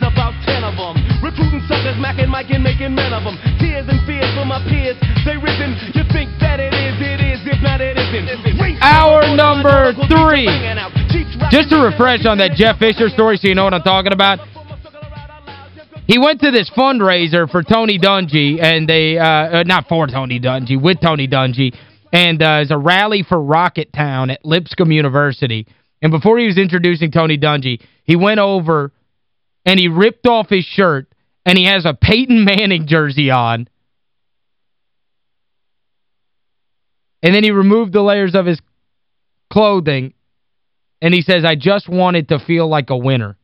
there's about ten of them. Recruiting suckers, macking, Mike, and making men of them. Tears and fears for my peers, they risen. You think that it is, it is, if not it isn't. Hour number three. Just to refresh on that Jeff Fisher story so you know what I'm talking about. He went to this fundraiser for Tony Dungy, and they, uh, uh, not for Tony Dungy, with Tony Dungy, and uh, it's a rally for Rocketown at Lipscomb University. And before he was introducing Tony Dungy, he went over and he ripped off his shirt, and he has a Peyton Manning jersey on. And then he removed the layers of his clothing, and he says, I just wanted to feel like a winner.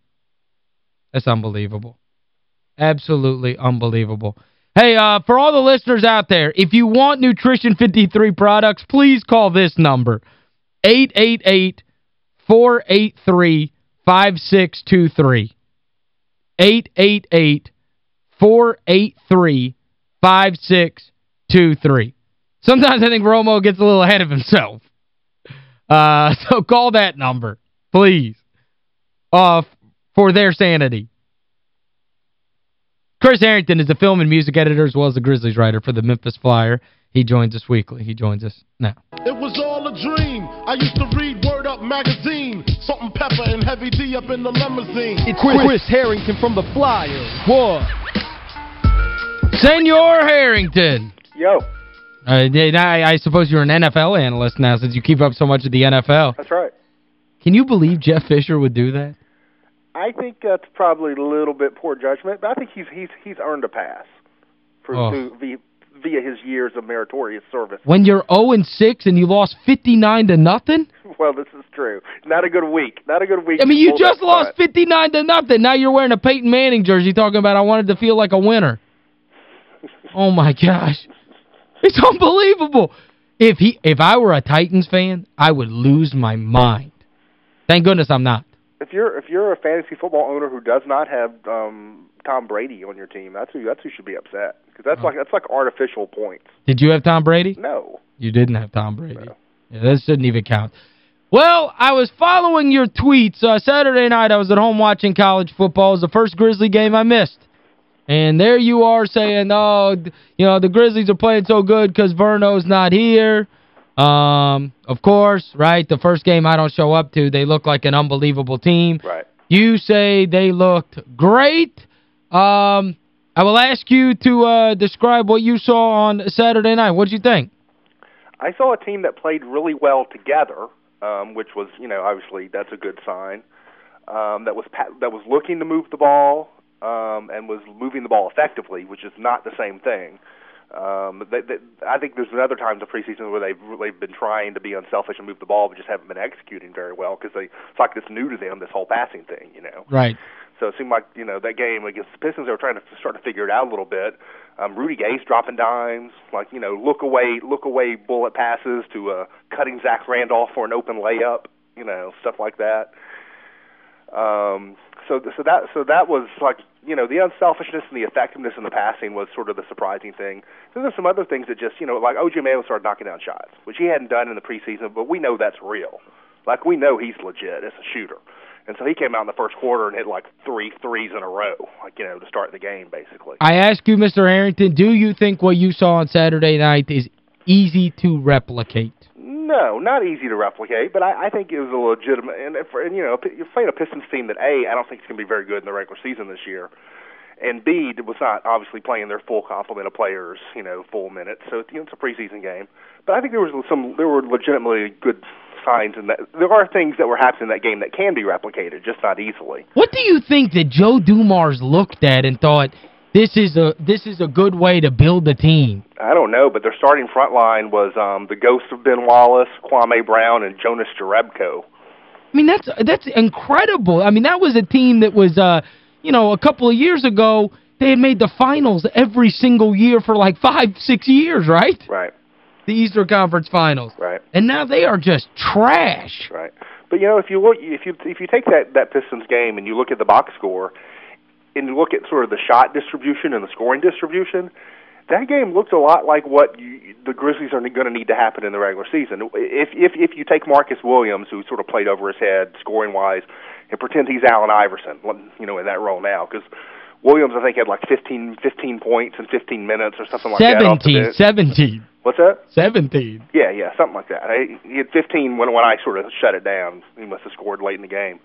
That's unbelievable. Absolutely unbelievable. Hey, uh, for all the listeners out there, if you want Nutrition 53 products, please call this number, 888-483-5623. 888-483-5623. Sometimes I think Romo gets a little ahead of himself. Uh, so call that number, please, uh, for their sanity. Chris Herrington is the film and music editor as well as the Grizzlies writer for the Memphis Flyer. He joins us weekly. He joins us now. It was all a dream. I used to read Word Up magazine. Salt-N-Pepa and Heavy D up in the limousine. It's Chris, Chris Herrington from the Flyer. What? Senor Herrington. Yo. Uh, I, I suppose you're an NFL analyst now since you keep up so much of the NFL. That's right. Can you believe Jeff Fisher would do that? I think that's probably a little bit poor judgment, but I think he's he's he's earned a pass for Oh. to, via, via his years of meritorious service. When you're 0 and 6 and you lost 59 to nothing? Well, this is true. Not a good week. Not a good week. I mean, you just lost front. 59 to nothing. Now you're wearing a Peyton Manning jersey talking about I wanted to feel like a winner. Oh, my gosh. It's unbelievable. If he if I were a Titans fan, I would lose my mind. Thank goodness I'm not. If you're if you're a fantasy football owner who does not have um Tom Brady on your team, that's who that's who should be upset because Oh. that's like that's like artificial points. Did you have Tom Brady? No. You didn't have Tom Brady. No. Yeah, that shouldn't even count. Well, I was following your tweets. Uh, Saturday night, I was at home watching college football. It was the first Grizzly game I missed. And there you are saying, oh, you know, the Grizzlies are playing so good because Verno's not here. Um, of course, right, the first game I don't show up to, they look like an unbelievable team. Right. You say they looked great. Um, I will ask you to uh, describe what you saw on Saturday night. What did you think? I saw a team that played really well together, um, which was, you know, obviously that's a good sign. Um, that was that was looking to move the ball um, and was moving the ball effectively, which is not the same thing. Um, they, they, I think there's been other times of preseason where they've they've been trying to be unselfish and move the ball, but just haven't been executing very well because they it's like it's new to them this whole passing thing, you know. Right. So it seemed like you know that game against the Pistons, they were trying to start to figure it out a little bit. Um, Rudy Gay's dropping dimes, like you know, look away, look away bullet passes to uh, cutting Zach Randolph for an open layup, you know, stuff like that. Um, so so that so that was like you know the unselfishness and the effectiveness in the passing was sort of the surprising thing. Then there's some other things that just you know like OJ Mayo started knocking down shots, which he hadn't done in the preseason, but we know that's real. Like we know he's legit as a shooter. And so he came out in the first quarter and hit like three threes in a row, like, you know, to start the game, basically. I ask you, Mr. Herrington, do you think what you saw on Saturday night is easy to replicate? No, not easy to replicate, but I, I think it was a legitimate. And, and you know, you're playing a Pistons team that A, I don't think it's going to be very good in the regular season this year, and B, was not obviously playing their full complement of players, you know, full minutes. So you know, it's a preseason game, but I think there was some, there were legitimately good signs and that. There are things that were happening in that game that can be replicated, just not easily. What do you think that Joe Dumars looked at and thought, this is a this is a good way to build a team? I don't know, but their starting front line was um, the ghost of Ben Wallace, Kwame Brown, and Jonas Jerebko. I mean, that's that's incredible. I mean, that was a team that was, uh, you know, a couple of years ago, they had made the finals every single year for like five, six years, right? Right, The Eastern Conference Finals. right, And now they are just trash. right. But you know, if you look, if you if you take that that Pistons game and you look at the box score, and you look at sort of the shot distribution and the scoring distribution, that game looked a lot like what you, the Grizzlies are going to need to happen in the regular season. If if if you take Marcus Williams, who sort of played over his head scoring wise, and pretend he's Allen Iverson, you know, in that role now because Williams I think had like 15 15 points in 15 minutes or something like 17, that. 17, 17. What's that? 17. Yeah, yeah, something like that. He had 15 when when I sort of shut it down. He must have scored late in the game.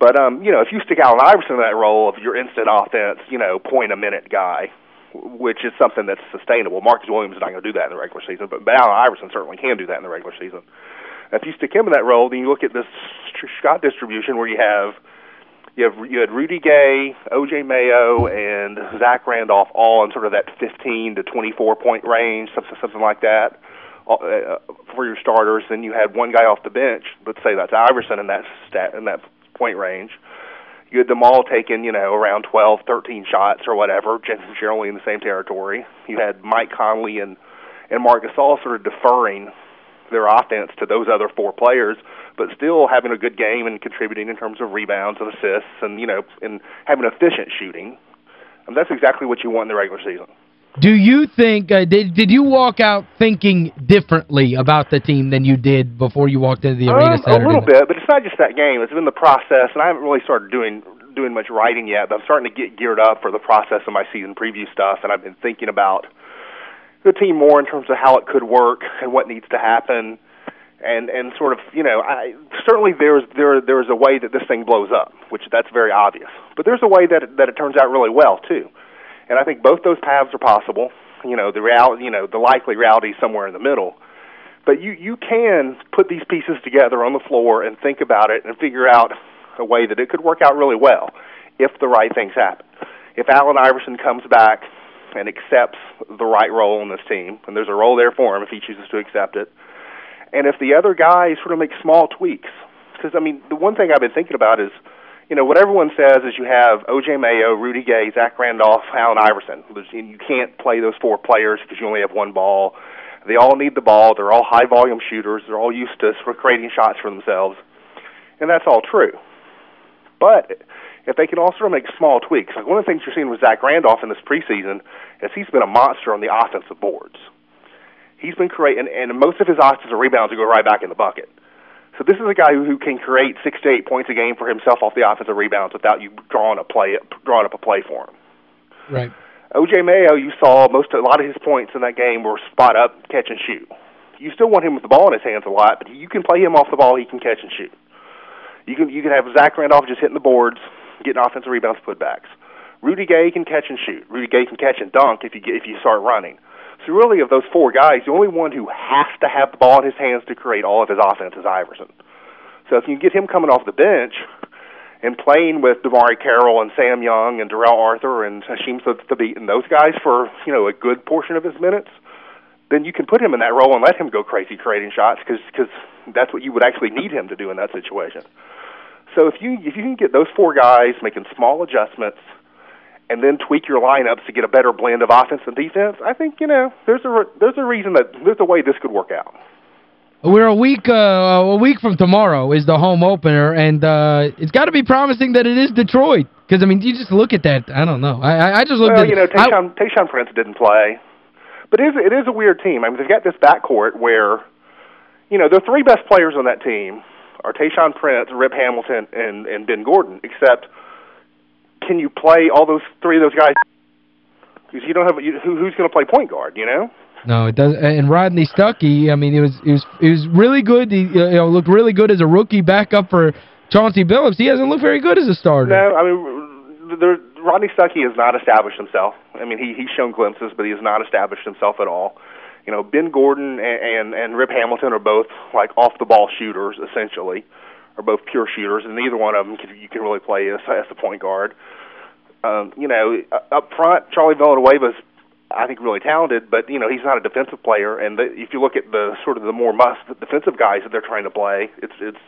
But um, you know, if you stick Allen Iverson in that role of your instant offense, you know, point a minute guy, which is something that's sustainable. Marcus Williams is not going to do that in the regular season, but, but Allen Iverson certainly can do that in the regular season. If you stick him in that role, then you look at this shot distribution where you have you have you had Rudy Gay, O.J. Mayo, and Zach Randolph all in sort of that 15 to 24 point range, something something like that uh, uh, for your starters. Then you had one guy off the bench. Let's say that's Iverson in that stat in that point range. You had them all taking, you know, around 12, 13 shots or whatever, generally in the same territory. You had Mike Conley and and Marc Gasol sort of deferring their offense to those other four players, but still having a good game and contributing in terms of rebounds and assists and you know and having efficient shooting. And that's exactly what you want in the regular season. Do you think uh, did did you walk out thinking differently about the team than you did before you walked into the arena um, Saturday? A little bit, but it's not just that game. It's been the process, and I haven't really started doing doing much writing yet. But I'm starting to get geared up for the process of my season preview stuff, and I've been thinking about the team more in terms of how it could work and what needs to happen and and sort of you know I certainly there's there there's a way that this thing blows up which that's very obvious but there's a way that it, that it turns out really well too and I think both those paths are possible. You know the reality you know the likely reality is somewhere in the middle. But you you can put these pieces together on the floor and think about it and figure out a way that it could work out really well if the right things happen. If Allen Iverson comes back and accepts the right role in this team, and there's a role there for him if he chooses to accept it. And if the other guys sort of make small tweaks, because I mean, the one thing I've been thinking about is, you know, what everyone says is you have O.J. Mayo, Rudy Gay, Zach Randolph, Allen Iverson. You can't play those four players because you only have one ball. They all need the ball. They're all high volume shooters. They're all used to creating shots for themselves, and that's all true. But if they can also make small tweaks. Like one of the things you're seeing with Zach Randolph in this preseason is he's been a monster on the offensive boards. He's been creating, and most of his offensive rebounds go right back in the bucket. So this is a guy who, who can create six to eight points a game for himself off the offensive rebounds without you drawing a play, drawing up a play for him. Right. OJ Mayo, you saw most a lot of his points in that game were spot up, catch and shoot. You still want him with the ball in his hands a lot, but you can play him off the ball. He can catch and shoot. You can you can have Zach Randolph just hitting the boards, getting offensive rebounds, putbacks. Rudy Gay can catch and shoot. Rudy Gay can catch and dunk if you get, if you start running. So really, of those four guys, the only one who has to have the ball in his hands to create all of his offense is Iverson. So if you get him coming off the bench and playing with DeMarre Carroll and Sam Young and Darrell Arthur and Hasheem Thabeet and those guys for you know a good portion of his minutes, then you can put him in that role and let him go crazy creating shots because because that's what you would actually need him to do in that situation. So if you if you can get those four guys making small adjustments and then tweak your lineups to get a better blend of offense and defense, I think you know there's a there's a reason that there's a way this could work out. We're a week uh, a week from tomorrow is the home opener, and uh, it's got to be promising that it is Detroit. Because, I mean, you just look at that. I don't know. I I just looked well, at you know, Tayshaun, I, Tayshaun Prince didn't play. But it is, it is a weird team. I mean, they've got this backcourt where, you know, the three best players on that team are Tayshaun Prince, Rip Hamilton, and, and Ben Gordon, except – can you play all those three of those guys? Because you don't have you, who, who's going to play point guard, you know? No, it does. And Rodney Stuckey, I mean, it was it was it was really good. He you know, looked really good as a rookie backup for Chauncey Billups. He hasn't looked very good as a starter. No, I mean, there, Rodney Stuckey has not established himself. I mean, he he's shown glimpses, but he has not established himself at all. You know, Ben Gordon and and, and Rip Hamilton are both like off the ball shooters essentially are both pure shooters, and neither one of them can, you can really play as, as the point guard. Um, you know, up front, Charlie Villanueva's I think really talented, but you know he's not a defensive player. And the, if you look at the sort of the more must defensive guys that they're trying to play, it's it's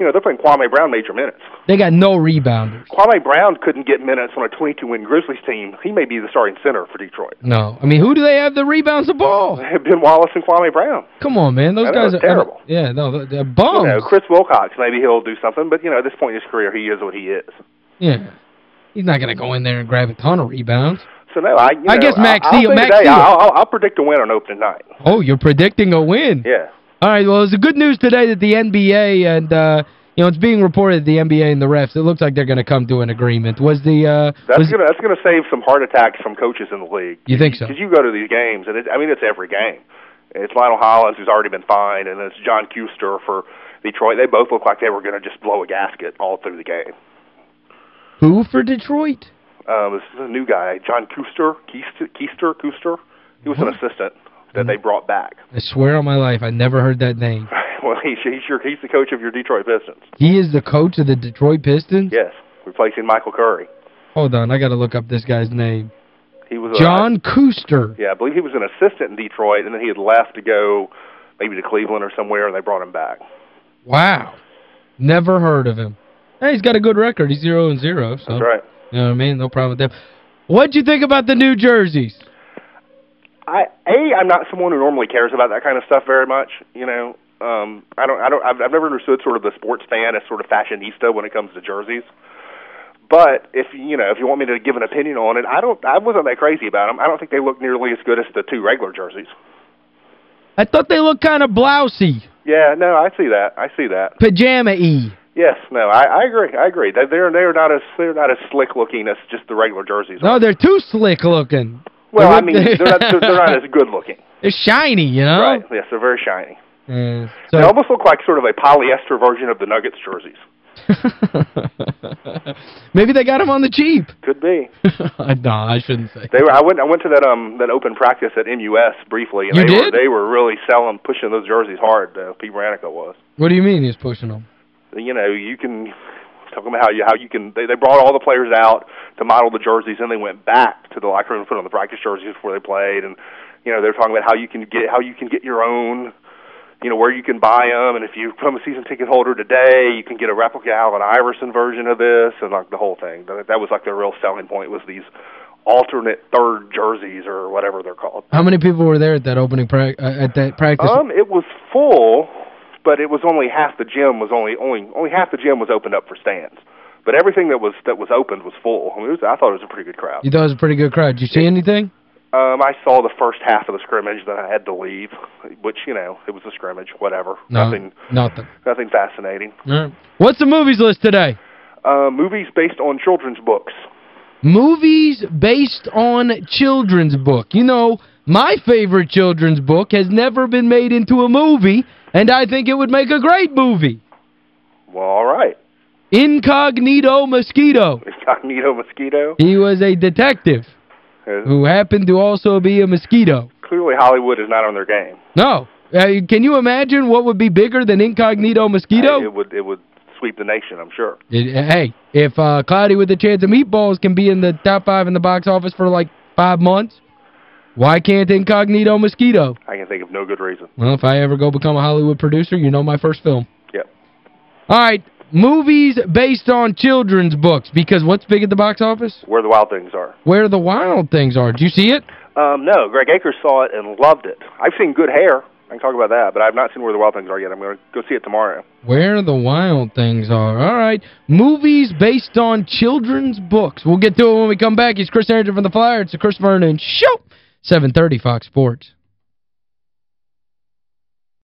you know, they're playing Kwame Brown major minutes. They got no rebounders. Kwame Brown couldn't get minutes on a 22-win Grizzlies team. He may be the starting center for Detroit. No. I mean, who do they have that rebounds the ball? Ben Wallace and Kwame Brown. Come on, man. Those guys are terrible. Yeah, no, they're bums. You know, Chris Wilcox, maybe he'll do something, but, you know, at this point in his career, he is what he is. Yeah. He's not going to go in there and grab a ton of rebounds. So, no, I, I know, guess Max I'll, I'll, Max today, I'll, I'll, I'll predict a win on opening night. Oh, you're predicting a win? Yeah. All right, well, it's a good news today that the NBA and uh, you know, it's being reported the NBA and the refs, it looks like they're going to come to an agreement. Was the uh That's gonna that's gonna save some heart attacks from coaches in the league. You think so? Because you go to these games, and it, I mean it's every game. It's Lionel Hollins who's already been fined, and it's John Kuester for Detroit. They both look like they were going to just blow a gasket all through the game. Who for Detroit? Um, this is a new guy, John Kuester, Keister, Keister, Kuester. He was an assistant that they brought back. I swear on my life I never heard that name. well, he's he's your he's the coach of your Detroit Pistons. He is the coach of the Detroit Pistons? Yes, replacing Michael Curry. Hold on, I got to look up this guy's name. He was a, John Kuester. Yeah, I believe he was an assistant in Detroit, and then he had left to go maybe to Cleveland or somewhere, and they brought him back. Wow. Never heard of him. Hey, he's got a good record. He's 0 and 0, so That's right. you know what I mean? No problem with them. What'd you think about the new jerseys? I a I'm not someone who normally cares about that kind of stuff very much. You know, um, I don't I don't I've, I've never understood sort of the sports fan as sort of fashionista when it comes to jerseys. But if you know if you want me to give an opinion on it, I don't I wasn't that crazy about them. I don't think they look nearly as good as the two regular jerseys. I thought they looked kind of blousy, Yeah, no, I see that. I see that. pajama-y. Yes, no, I, I agree. I agree. They- They're they're not as they're not as slick looking as just the regular jerseys. No, they're too slick looking. well, I mean, they're not they're, they're not as good looking. They're shiny, you know? Right. Yes, they're very shiny. Yeah. They almost look like sort of a polyester version of the Nuggets jerseys. Maybe they got them on the cheap. Could be. no, I shouldn't say. They were. I went. I went to that um that open practice at MUS briefly, and You they did? were they were really selling, pushing those jerseys hard. Uh, Pete Pranica was. What do you mean he's pushing them? You know, you can talking about how you how you can. They they brought all the players out to model the jerseys, and they went back to the locker room and put on the practice jerseys before they played, and you know they're talking about how you can get how you can get your own. You know where you can buy them, and if you become a season ticket holder today, you can get a replica Allen Iverson version of this, and like the whole thing. That, that was like their real selling point was these alternate third jerseys or whatever they're called. How many people were there at that opening pra uh, at that practice? Um, it was full, but it was only half the gym was only only only half the gym was opened up for stands. But everything that was that was opened was full. I, mean, was, I thought it was a pretty good crowd. you thought it was a pretty good crowd. Did you see anything? Um, I saw the first half of the scrimmage, then I had to leave, which you know it was a scrimmage, whatever. No, Nothing, nothing. nothing fascinating. Right. What's the movies list today? Uh, movies based on children's books. Movies based on children's book. You know, my favorite children's book has never been made into a movie, and I think it would make a great movie. Well, all right. Incognito Mosquito. Incognito mosquito. He was a detective Uh, who happened to also be a mosquito. clearly, Hollywood is not on their game. No. Uh, can you imagine what would be bigger than Incognito Mosquito? It would it would sweep the nation, I'm sure. It, hey, if uh, Cloudy with a Chance of Meatballs can be in the top five in the box office for like five months, why can't Incognito Mosquito? I can think of no good reason. Well, if I ever go become a Hollywood producer, you know my first film. Yep. All right, movies based on children's books, because what's big at the box office? Where the wild things are. Where the Wild Things Are. Did you see it? Um, no, Greg Akers saw it and loved it. I've seen Good Hair. I can talk about that, but I've not seen Where the Wild Things Are yet. I'm going to go see it tomorrow. Where the Wild Things Are. All right. Movies based on children's books. We'll get to it when we come back. He's Chris Herrington from The Flyer. It's the Chris Vernon Show. 730 Fox Sports.